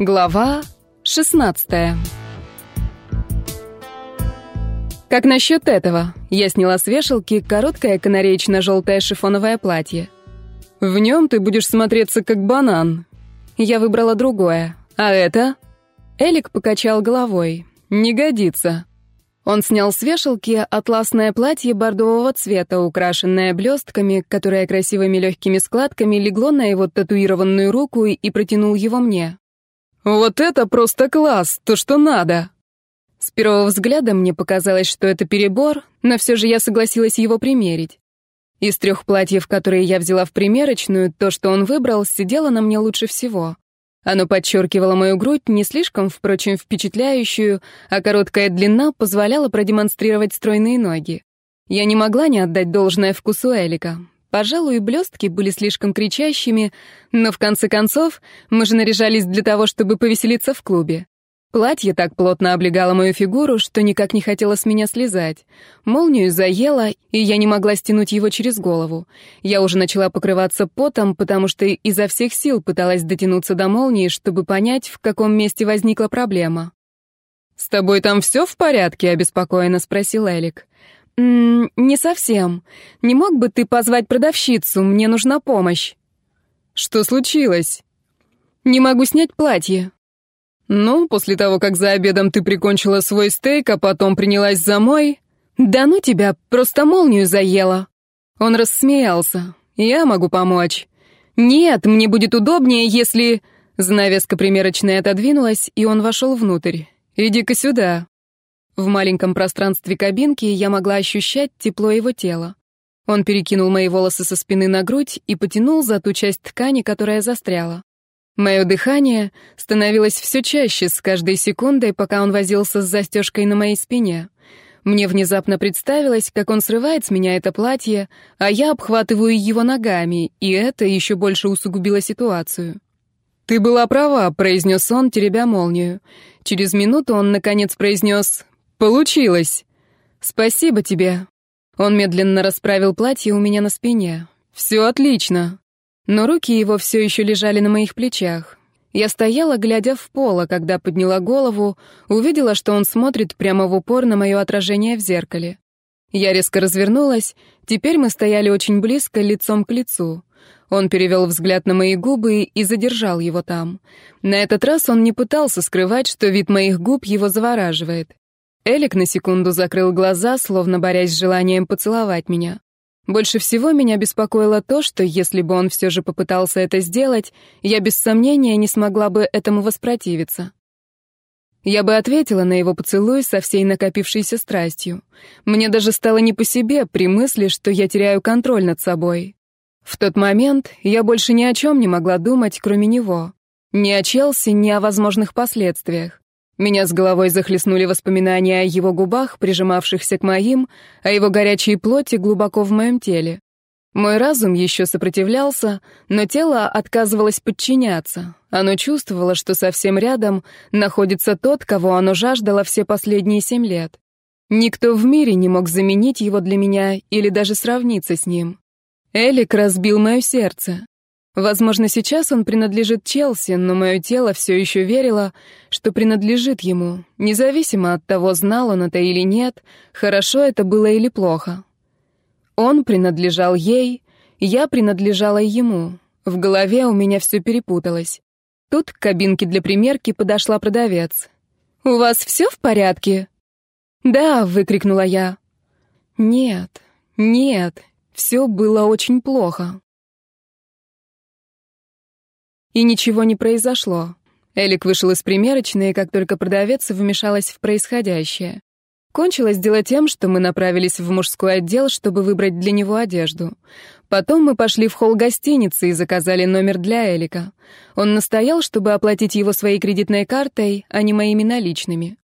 Глава 16 Как насчет этого? Я сняла с вешалки короткое канареечно-желтое шифоновое платье. В нем ты будешь смотреться как банан. Я выбрала другое. А это? Элик покачал головой. Не годится. Он снял с вешалки атласное платье бордового цвета, украшенное блестками, которое красивыми легкими складками легло на его татуированную руку и протянул его мне. «Вот это просто класс! То, что надо!» С первого взгляда мне показалось, что это перебор, но все же я согласилась его примерить. Из трех платьев, которые я взяла в примерочную, то, что он выбрал, сидело на мне лучше всего. Оно подчеркивало мою грудь, не слишком, впрочем, впечатляющую, а короткая длина позволяла продемонстрировать стройные ноги. Я не могла не отдать должное вкусу Элика. Пожалуй, блестки были слишком кричащими, но в конце концов мы же наряжались для того, чтобы повеселиться в клубе. Платье так плотно облегало мою фигуру, что никак не хотело с меня слезать. Молнию заело, и я не могла стянуть его через голову. Я уже начала покрываться потом, потому что изо всех сил пыталась дотянуться до молнии, чтобы понять, в каком месте возникла проблема. «С тобой там все в порядке?» — обеспокоенно спросил Элик. «М -м, «Не совсем. Не мог бы ты позвать продавщицу? Мне нужна помощь». «Что случилось?» «Не могу снять платье». «Ну, после того, как за обедом ты прикончила свой стейк, а потом принялась за мой...» «Да ну тебя, просто молнию заела!» Он рассмеялся. «Я могу помочь». «Нет, мне будет удобнее, если...» Занавеска примерочная отодвинулась, и он вошел внутрь. «Иди-ка сюда». В маленьком пространстве кабинки я могла ощущать тепло его тела. Он перекинул мои волосы со спины на грудь и потянул за ту часть ткани, которая застряла. Мое дыхание становилось все чаще с каждой секундой, пока он возился с застежкой на моей спине. Мне внезапно представилось, как он срывает с меня это платье, а я обхватываю его ногами, и это еще больше усугубило ситуацию. «Ты была права», — произнес он, теребя молнию. Через минуту он, наконец, произнес «Получилось!» «Спасибо тебе». Он медленно расправил платье у меня на спине. «Все отлично» но руки его все еще лежали на моих плечах. Я стояла, глядя в пол, а когда подняла голову, увидела, что он смотрит прямо в упор на мое отражение в зеркале. Я резко развернулась, теперь мы стояли очень близко, лицом к лицу. Он перевел взгляд на мои губы и задержал его там. На этот раз он не пытался скрывать, что вид моих губ его завораживает. Элик на секунду закрыл глаза, словно борясь с желанием поцеловать меня. Больше всего меня беспокоило то, что если бы он все же попытался это сделать, я без сомнения не смогла бы этому воспротивиться. Я бы ответила на его поцелуй со всей накопившейся страстью. Мне даже стало не по себе при мысли, что я теряю контроль над собой. В тот момент я больше ни о чем не могла думать, кроме него. Ни о Челси, ни о возможных последствиях. Меня с головой захлестнули воспоминания о его губах, прижимавшихся к моим, о его горячей плоти глубоко в моем теле. Мой разум еще сопротивлялся, но тело отказывалось подчиняться. Оно чувствовало, что совсем рядом находится тот, кого оно жаждало все последние семь лет. Никто в мире не мог заменить его для меня или даже сравниться с ним. Элик разбил мое сердце. Возможно, сейчас он принадлежит Челси, но мое тело все еще верило, что принадлежит ему, независимо от того, знал он это или нет, хорошо это было или плохо. Он принадлежал ей, я принадлежала ему. В голове у меня все перепуталось. Тут к кабинке для примерки подошла продавец. «У вас все в порядке?» «Да», — выкрикнула я. «Нет, нет, все было очень плохо». И ничего не произошло. Элик вышел из примерочной, как только продавец вмешалась в происходящее. Кончилось дело тем, что мы направились в мужской отдел, чтобы выбрать для него одежду. Потом мы пошли в холл гостиницы и заказали номер для Элика. Он настоял, чтобы оплатить его своей кредитной картой, а не моими наличными.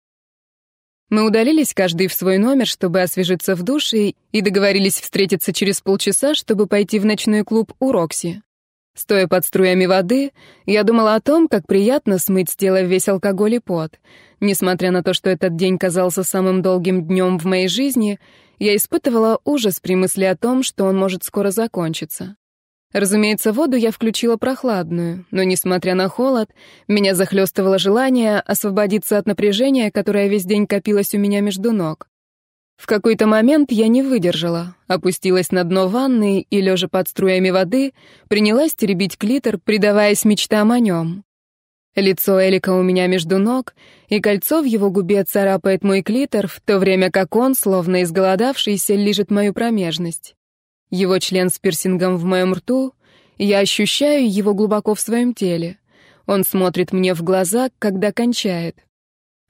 Мы удалились каждый в свой номер, чтобы освежиться в душе, и договорились встретиться через полчаса, чтобы пойти в ночной клуб у Рокси. Стоя под струями воды, я думала о том, как приятно смыть с тела весь алкоголь и пот. Несмотря на то, что этот день казался самым долгим днем в моей жизни, я испытывала ужас при мысли о том, что он может скоро закончиться. Разумеется, воду я включила прохладную, но, несмотря на холод, меня захлестывало желание освободиться от напряжения, которое весь день копилось у меня между ног. В какой-то момент я не выдержала, опустилась на дно ванны и, лежа под струями воды, принялась теребить клитор, предаваясь мечтам о нем. Лицо Элика у меня между ног, и кольцо в его губе царапает мой клитор, в то время как он, словно изголодавшийся, лижет мою промежность. Его член с пирсингом в моем рту, я ощущаю его глубоко в своем теле. Он смотрит мне в глаза, когда кончает.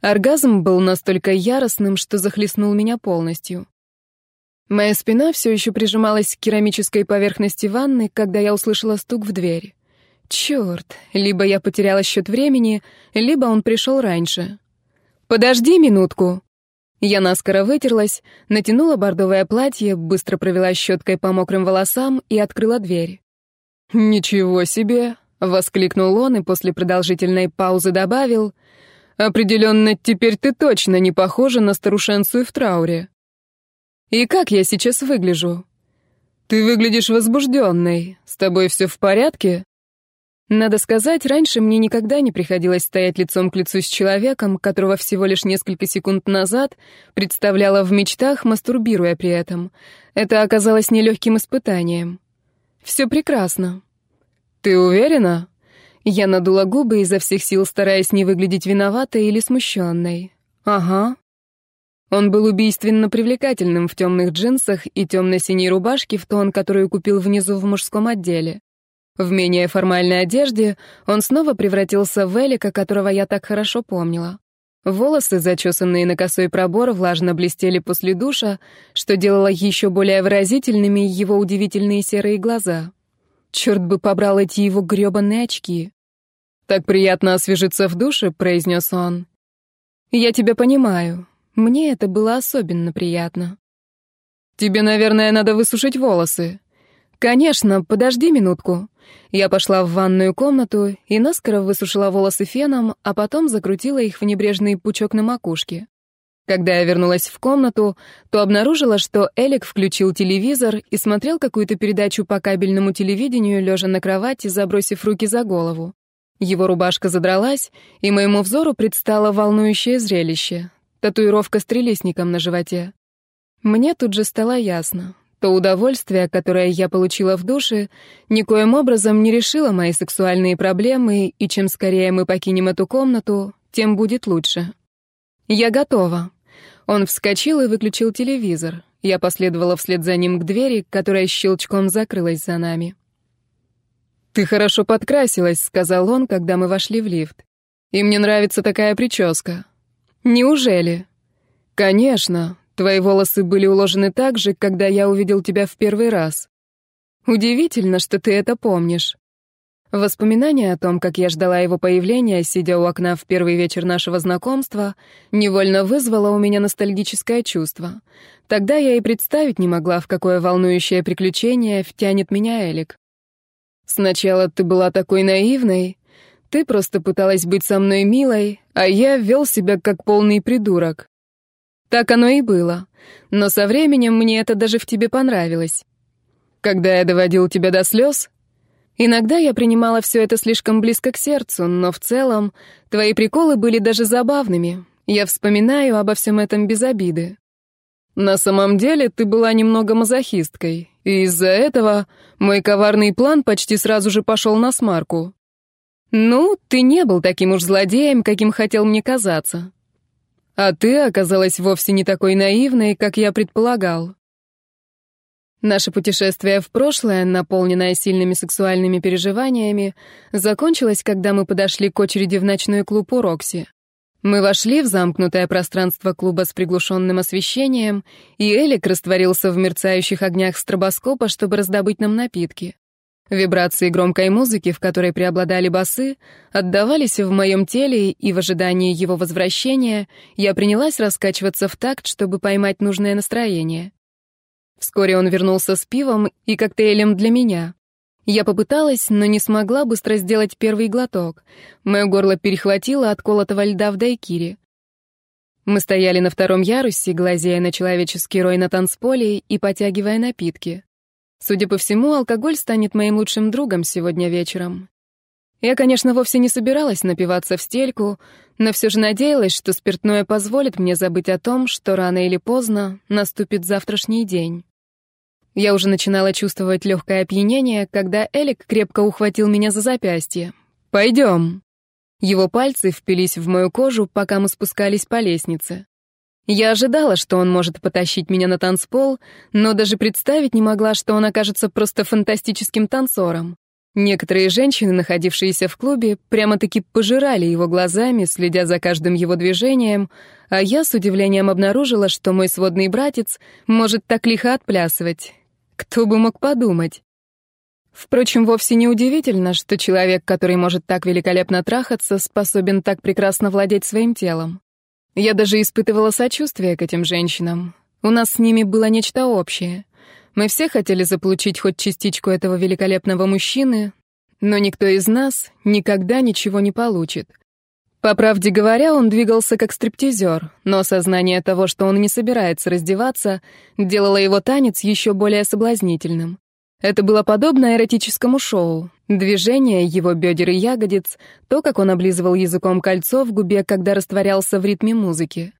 Оргазм был настолько яростным, что захлестнул меня полностью. Моя спина все еще прижималась к керамической поверхности ванны, когда я услышала стук в дверь. Черт, либо я потеряла счет времени, либо он пришел раньше. «Подожди минутку!» Я наскоро вытерлась, натянула бордовое платье, быстро провела щеткой по мокрым волосам и открыла дверь. «Ничего себе!» — воскликнул он и после продолжительной паузы добавил. «Определенно, теперь ты точно не похожа на старушенцию в трауре». «И как я сейчас выгляжу?» «Ты выглядишь возбужденной. С тобой все в порядке?» Надо сказать, раньше мне никогда не приходилось стоять лицом к лицу с человеком, которого всего лишь несколько секунд назад представляла в мечтах, мастурбируя при этом. Это оказалось нелегким испытанием. «Все прекрасно». «Ты уверена?» Я надула губы изо всех сил, стараясь не выглядеть виноватой или смущенной. «Ага». Он был убийственно привлекательным в темных джинсах и темно-синей рубашке в тон, которую купил внизу в мужском отделе. В менее формальной одежде он снова превратился в Элика, которого я так хорошо помнила. Волосы, зачесанные на косой пробор, влажно блестели после душа, что делало еще более выразительными его удивительные серые глаза. Черт бы побрал эти его грёбаные очки. «Так приятно освежиться в душе», — произнес он. «Я тебя понимаю. Мне это было особенно приятно». «Тебе, наверное, надо высушить волосы». «Конечно, подожди минутку». Я пошла в ванную комнату и наскоро высушила волосы феном, а потом закрутила их в небрежный пучок на макушке. Когда я вернулась в комнату, то обнаружила, что Элик включил телевизор и смотрел какую-то передачу по кабельному телевидению, лежа на кровати, забросив руки за голову. Его рубашка задралась, и моему взору предстало волнующее зрелище — татуировка с трелесником на животе. Мне тут же стало ясно то удовольствие, которое я получила в душе, никоим образом не решило мои сексуальные проблемы, и чем скорее мы покинем эту комнату, тем будет лучше. Я готова. Он вскочил и выключил телевизор. Я последовала вслед за ним к двери, которая щелчком закрылась за нами. «Ты хорошо подкрасилась», — сказал он, когда мы вошли в лифт. «И мне нравится такая прическа». «Неужели?» «Конечно. Твои волосы были уложены так же, когда я увидел тебя в первый раз. Удивительно, что ты это помнишь. Воспоминание о том, как я ждала его появления, сидя у окна в первый вечер нашего знакомства, невольно вызвало у меня ностальгическое чувство. Тогда я и представить не могла, в какое волнующее приключение втянет меня Элик. Сначала ты была такой наивной, ты просто пыталась быть со мной милой, а я вел себя как полный придурок. Так оно и было. Но со временем мне это даже в тебе понравилось. Когда я доводил тебя до слез, иногда я принимала все это слишком близко к сердцу, но в целом твои приколы были даже забавными. Я вспоминаю обо всем этом без обиды. На самом деле ты была немного мазохисткой, и из-за этого мой коварный план почти сразу же пошел на смарку. Ну, ты не был таким уж злодеем, каким хотел мне казаться. А ты оказалась вовсе не такой наивной, как я предполагал. Наше путешествие в прошлое, наполненное сильными сексуальными переживаниями, закончилось, когда мы подошли к очереди в ночной клуб у Рокси. Мы вошли в замкнутое пространство клуба с приглушенным освещением, и Элик растворился в мерцающих огнях стробоскопа, чтобы раздобыть нам напитки. Вибрации громкой музыки, в которой преобладали басы, отдавались в моем теле, и в ожидании его возвращения я принялась раскачиваться в такт, чтобы поймать нужное настроение. Вскоре он вернулся с пивом и коктейлем для меня. Я попыталась, но не смогла быстро сделать первый глоток. Мое горло перехватило от колотого льда в дайкире. Мы стояли на втором ярусе, глазея на человеческий рой на танцполе и потягивая напитки. Судя по всему, алкоголь станет моим лучшим другом сегодня вечером. Я, конечно, вовсе не собиралась напиваться в стельку, но все же надеялась, что спиртное позволит мне забыть о том, что рано или поздно наступит завтрашний день. Я уже начинала чувствовать легкое опьянение, когда Элик крепко ухватил меня за запястье. «Пойдем». Его пальцы впились в мою кожу, пока мы спускались по лестнице. Я ожидала, что он может потащить меня на танцпол, но даже представить не могла, что он окажется просто фантастическим танцором. Некоторые женщины, находившиеся в клубе, прямо-таки пожирали его глазами, следя за каждым его движением, а я с удивлением обнаружила, что мой сводный братец может так лихо отплясывать. Кто бы мог подумать? Впрочем, вовсе не удивительно, что человек, который может так великолепно трахаться, способен так прекрасно владеть своим телом. Я даже испытывала сочувствие к этим женщинам. У нас с ними было нечто общее. Мы все хотели заполучить хоть частичку этого великолепного мужчины, но никто из нас никогда ничего не получит. По правде говоря, он двигался как стриптизер, но осознание того, что он не собирается раздеваться, делало его танец еще более соблазнительным. Это было подобно эротическому шоу. Движение его бедер и ягодиц, то, как он облизывал языком кольцо в губе, когда растворялся в ритме музыки.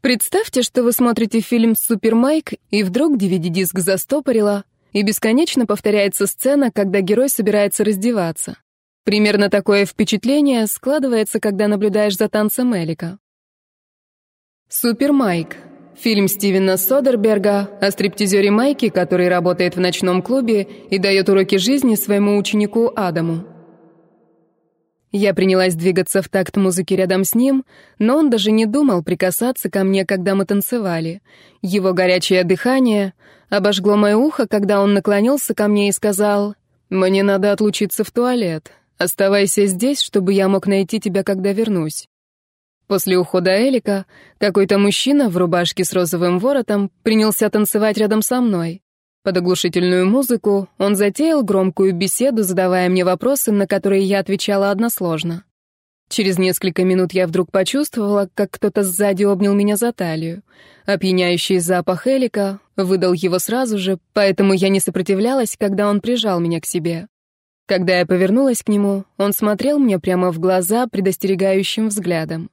Представьте, что вы смотрите фильм «Супер Майк», и вдруг DVD-диск застопорило, и бесконечно повторяется сцена, когда герой собирается раздеваться. Примерно такое впечатление складывается, когда наблюдаешь за танцем Элика. «Супер Майк» Фильм Стивена Содерберга о стриптизере Майке, который работает в ночном клубе и дает уроки жизни своему ученику Адаму. Я принялась двигаться в такт музыки рядом с ним, но он даже не думал прикасаться ко мне, когда мы танцевали. Его горячее дыхание обожгло мое ухо, когда он наклонился ко мне и сказал, «Мне надо отлучиться в туалет. Оставайся здесь, чтобы я мог найти тебя, когда вернусь». После ухода Элика какой-то мужчина в рубашке с розовым воротом принялся танцевать рядом со мной. Под оглушительную музыку он затеял громкую беседу, задавая мне вопросы, на которые я отвечала односложно. Через несколько минут я вдруг почувствовала, как кто-то сзади обнял меня за талию. Опьяняющий запах Элика выдал его сразу же, поэтому я не сопротивлялась, когда он прижал меня к себе. Когда я повернулась к нему, он смотрел мне прямо в глаза предостерегающим взглядом.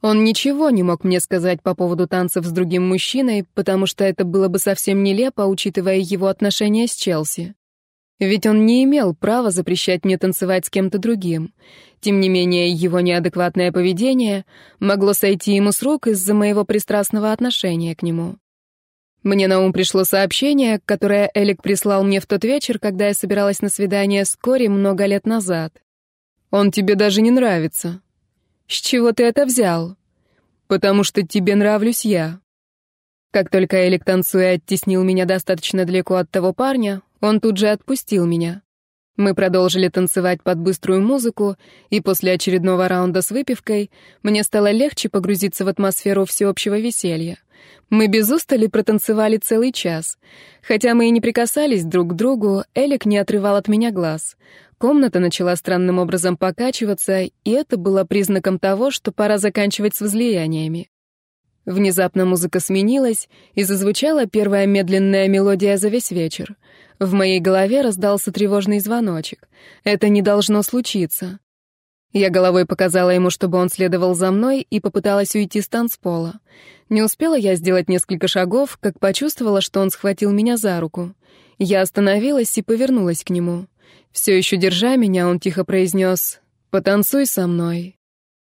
Он ничего не мог мне сказать по поводу танцев с другим мужчиной, потому что это было бы совсем нелепо, учитывая его отношения с Челси. Ведь он не имел права запрещать мне танцевать с кем-то другим. Тем не менее, его неадекватное поведение могло сойти ему с рук из-за моего пристрастного отношения к нему. Мне на ум пришло сообщение, которое Элик прислал мне в тот вечер, когда я собиралась на свидание с Кори много лет назад. «Он тебе даже не нравится». «С чего ты это взял?» «Потому что тебе нравлюсь я». Как только Элик, танцуя, оттеснил меня достаточно далеко от того парня, он тут же отпустил меня. Мы продолжили танцевать под быструю музыку, и после очередного раунда с выпивкой мне стало легче погрузиться в атмосферу всеобщего веселья. Мы без устали протанцевали целый час. Хотя мы и не прикасались друг к другу, Элик не отрывал от меня глаз. Комната начала странным образом покачиваться, и это было признаком того, что пора заканчивать с возлияниями. Внезапно музыка сменилась, и зазвучала первая медленная мелодия за весь вечер. В моей голове раздался тревожный звоночек. Это не должно случиться. Я головой показала ему, чтобы он следовал за мной, и попыталась уйти с танцпола. Не успела я сделать несколько шагов, как почувствовала, что он схватил меня за руку. Я остановилась и повернулась к нему. Все еще держа меня, он тихо произнес «Потанцуй со мной».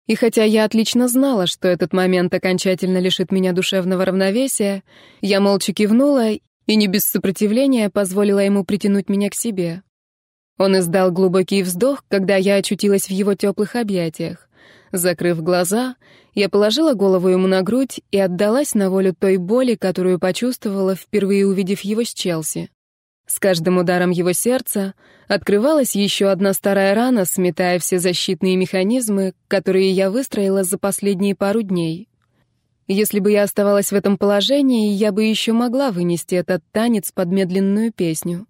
И хотя я отлично знала, что этот момент окончательно лишит меня душевного равновесия, я молча кивнула и не без сопротивления позволила ему притянуть меня к себе. Он издал глубокий вздох, когда я очутилась в его теплых объятиях. Закрыв глаза, я положила голову ему на грудь и отдалась на волю той боли, которую почувствовала, впервые увидев его с Челси. С каждым ударом его сердца открывалась еще одна старая рана, сметая все защитные механизмы, которые я выстроила за последние пару дней. Если бы я оставалась в этом положении, я бы еще могла вынести этот танец под медленную песню.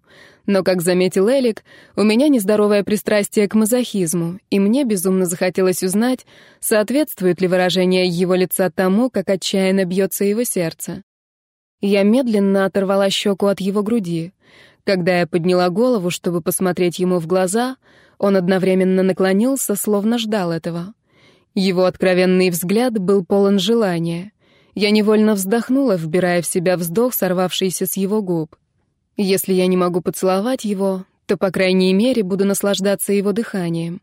Но, как заметил Элик, у меня нездоровое пристрастие к мазохизму, и мне безумно захотелось узнать, соответствует ли выражение его лица тому, как отчаянно бьется его сердце. Я медленно оторвала щеку от его груди. Когда я подняла голову, чтобы посмотреть ему в глаза, он одновременно наклонился, словно ждал этого. Его откровенный взгляд был полон желания. Я невольно вздохнула, вбирая в себя вздох, сорвавшийся с его губ. Если я не могу поцеловать его, то, по крайней мере, буду наслаждаться его дыханием.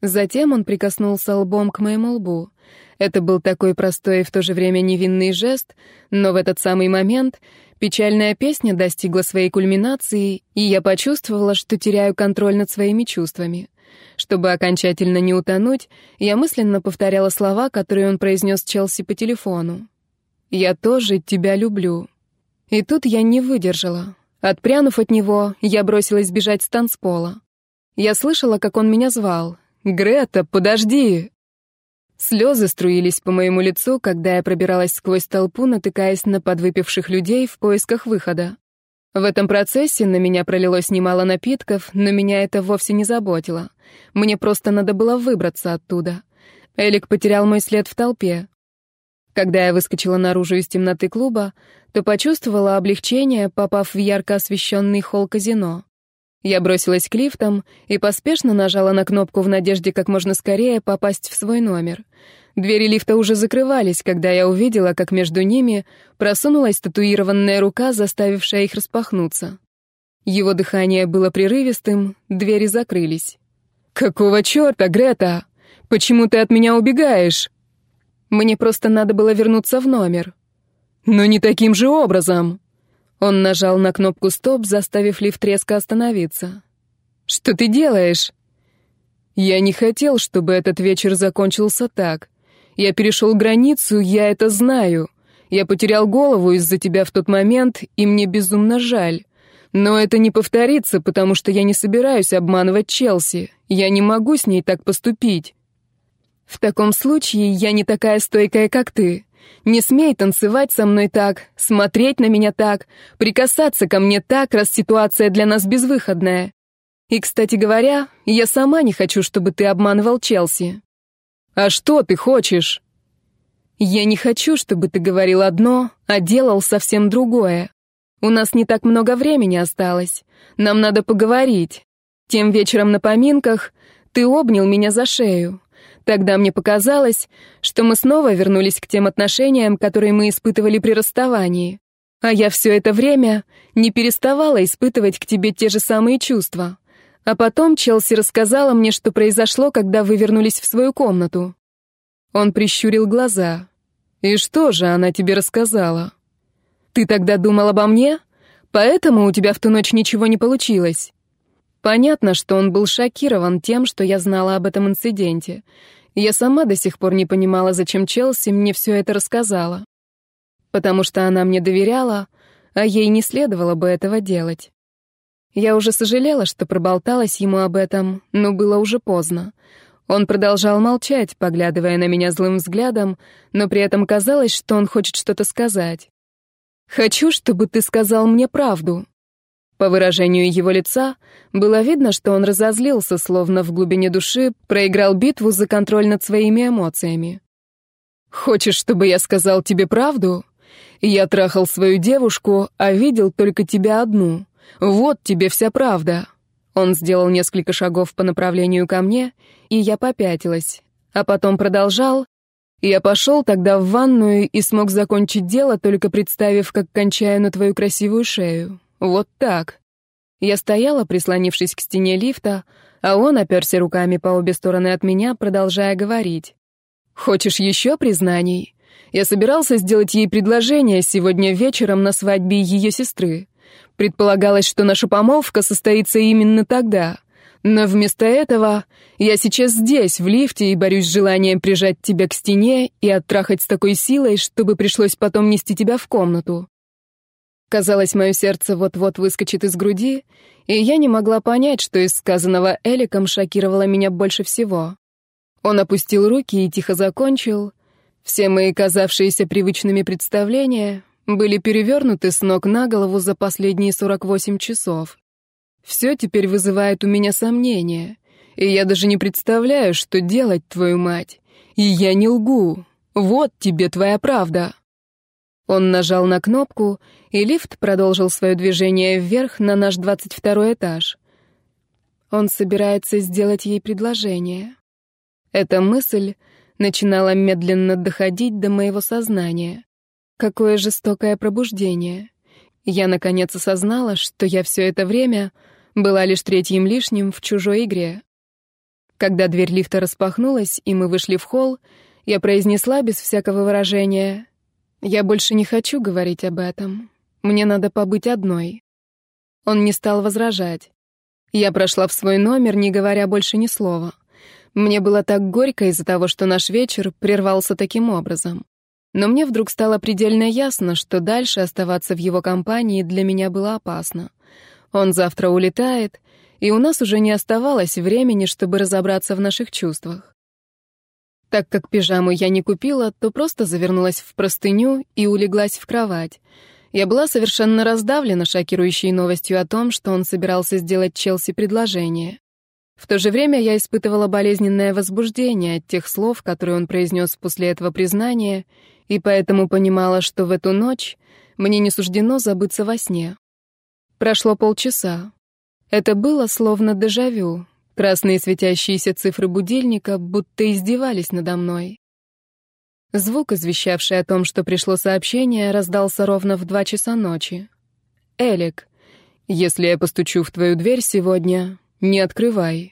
Затем он прикоснулся лбом к моему лбу. Это был такой простой и в то же время невинный жест, но в этот самый момент печальная песня достигла своей кульминации, и я почувствовала, что теряю контроль над своими чувствами. Чтобы окончательно не утонуть, я мысленно повторяла слова, которые он произнес Челси по телефону. «Я тоже тебя люблю». И тут я не выдержала. Отпрянув от него, я бросилась бежать с танцпола. Я слышала, как он меня звал. «Грета, подожди!» Слезы струились по моему лицу, когда я пробиралась сквозь толпу, натыкаясь на подвыпивших людей в поисках выхода. В этом процессе на меня пролилось немало напитков, но меня это вовсе не заботило. Мне просто надо было выбраться оттуда. Элик потерял мой след в толпе. Когда я выскочила наружу из темноты клуба, то почувствовала облегчение, попав в ярко освещенный холл казино. Я бросилась к лифтам и поспешно нажала на кнопку в надежде как можно скорее попасть в свой номер. Двери лифта уже закрывались, когда я увидела, как между ними просунулась татуированная рука, заставившая их распахнуться. Его дыхание было прерывистым, двери закрылись. «Какого черта, Грета? Почему ты от меня убегаешь?» Мне просто надо было вернуться в номер. «Но не таким же образом!» Он нажал на кнопку «Стоп», заставив лифт резко остановиться. «Что ты делаешь?» «Я не хотел, чтобы этот вечер закончился так. Я перешел границу, я это знаю. Я потерял голову из-за тебя в тот момент, и мне безумно жаль. Но это не повторится, потому что я не собираюсь обманывать Челси. Я не могу с ней так поступить. В таком случае я не такая стойкая, как ты. Не смей танцевать со мной так, смотреть на меня так, прикасаться ко мне так, раз ситуация для нас безвыходная. И, кстати говоря, я сама не хочу, чтобы ты обманывал Челси. А что ты хочешь? Я не хочу, чтобы ты говорил одно, а делал совсем другое. У нас не так много времени осталось. Нам надо поговорить. Тем вечером на поминках ты обнял меня за шею. Тогда мне показалось, что мы снова вернулись к тем отношениям, которые мы испытывали при расставании. А я все это время не переставала испытывать к тебе те же самые чувства. А потом Челси рассказала мне, что произошло, когда вы вернулись в свою комнату. Он прищурил глаза. «И что же она тебе рассказала?» «Ты тогда думал обо мне? Поэтому у тебя в ту ночь ничего не получилось?» Понятно, что он был шокирован тем, что я знала об этом инциденте. Я сама до сих пор не понимала, зачем Челси мне все это рассказала. Потому что она мне доверяла, а ей не следовало бы этого делать. Я уже сожалела, что проболталась ему об этом, но было уже поздно. Он продолжал молчать, поглядывая на меня злым взглядом, но при этом казалось, что он хочет что-то сказать. «Хочу, чтобы ты сказал мне правду», по выражению его лица было видно, что он разозлился, словно в глубине души проиграл битву за контроль над своими эмоциями. «Хочешь, чтобы я сказал тебе правду? Я трахал свою девушку, а видел только тебя одну. Вот тебе вся правда». Он сделал несколько шагов по направлению ко мне, и я попятилась. А потом продолжал. Я пошел тогда в ванную и смог закончить дело, только представив, как кончаю на твою красивую шею. Вот так. Я стояла, прислонившись к стене лифта, а он оперся руками по обе стороны от меня, продолжая говорить. «Хочешь еще признаний? Я собирался сделать ей предложение сегодня вечером на свадьбе ее сестры. Предполагалось, что наша помолвка состоится именно тогда. Но вместо этого я сейчас здесь, в лифте, и борюсь с желанием прижать тебя к стене и оттрахать с такой силой, чтобы пришлось потом нести тебя в комнату. Казалось, мое сердце вот-вот выскочит из груди, и я не могла понять, что из сказанного Эликом шокировало меня больше всего. Он опустил руки и тихо закончил. Все мои казавшиеся привычными представления были перевернуты с ног на голову за последние 48 часов. Все теперь вызывает у меня сомнения, и я даже не представляю, что делать, твою мать. И я не лгу. Вот тебе твоя правда. Он нажал на кнопку, и лифт продолжил свое движение вверх на наш 22 этаж. Он собирается сделать ей предложение. Эта мысль начинала медленно доходить до моего сознания. Какое жестокое пробуждение. Я, наконец, осознала, что я все это время была лишь третьим лишним в чужой игре. Когда дверь лифта распахнулась, и мы вышли в холл, я произнесла без всякого выражения «Я больше не хочу говорить об этом. Мне надо побыть одной». Он не стал возражать. Я прошла в свой номер, не говоря больше ни слова. Мне было так горько из-за того, что наш вечер прервался таким образом. Но мне вдруг стало предельно ясно, что дальше оставаться в его компании для меня было опасно. Он завтра улетает, и у нас уже не оставалось времени, чтобы разобраться в наших чувствах. Так как пижаму я не купила, то просто завернулась в простыню и улеглась в кровать. Я была совершенно раздавлена шокирующей новостью о том, что он собирался сделать Челси предложение. В то же время я испытывала болезненное возбуждение от тех слов, которые он произнес после этого признания, и поэтому понимала, что в эту ночь мне не суждено забыться во сне. Прошло полчаса. Это было словно дежавю. Красные светящиеся цифры будильника будто издевались надо мной. Звук, извещавший о том, что пришло сообщение, раздался ровно в два часа ночи. «Элик, если я постучу в твою дверь сегодня, не открывай.